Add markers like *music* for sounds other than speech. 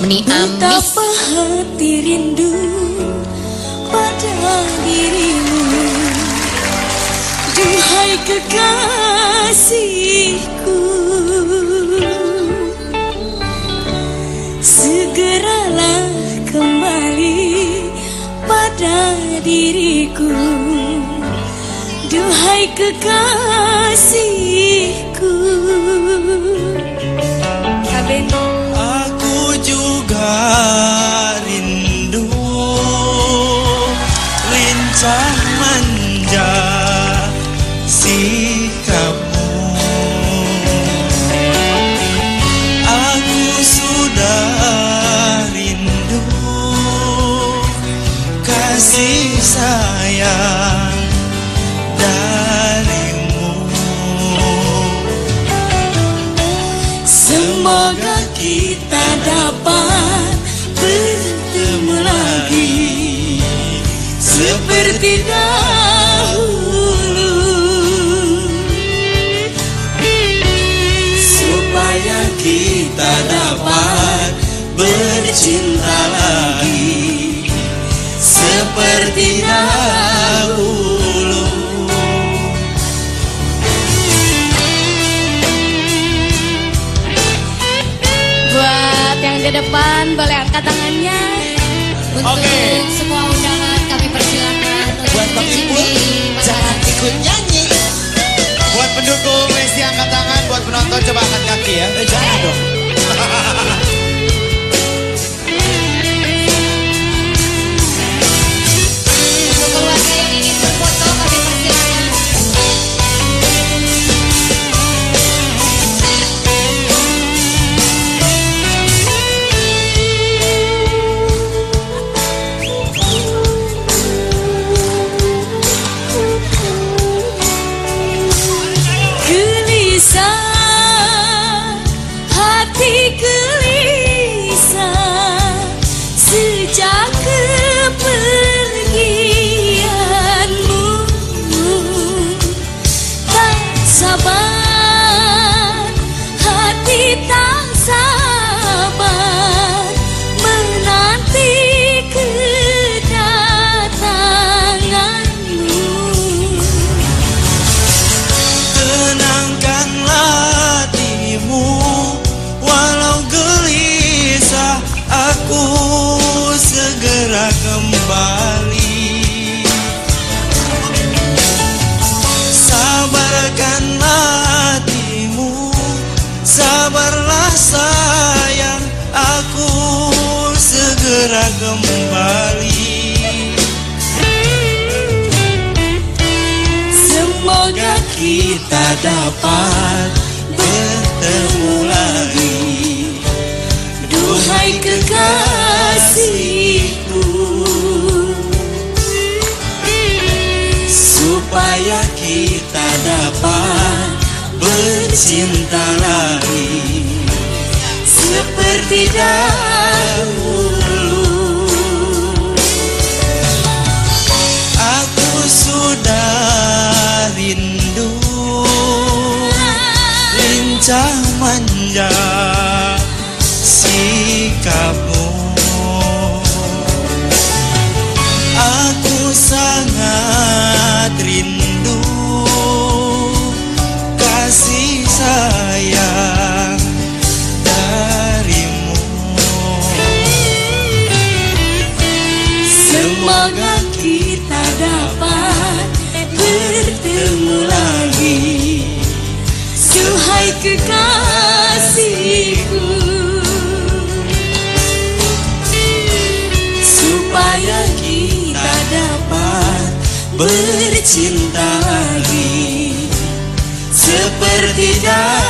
Meni Amis. Betapa hati rindu pada dirimu. Duhai kekasihku. Segeralah kembali pada diriku. Duhai kekasihku Semoga kita dapat bertemu lagi. Seperti dahulu. Supaya kita dapat bercinta lagi. Seperti dahulu. Di depan boleh angkat tangannya Untuk Oke. semua undangan kami persilakan Buat sini. jangan ikut nyanyi. Buat pendukung Lesti angkat tangan, buat penonton coba angkat kaki ya. Eh, jangan dong. *laughs* kembali. Semoga kita dapat bertemu lagi. Duhai kekasihku. Supaya kita dapat bercinta lagi. Seperti dahulu sikapmu. Aku sangat rindu Kasih sayang darimu. Semoga kita dapat bertemu lagi bercinta lagi. Seperti dahulu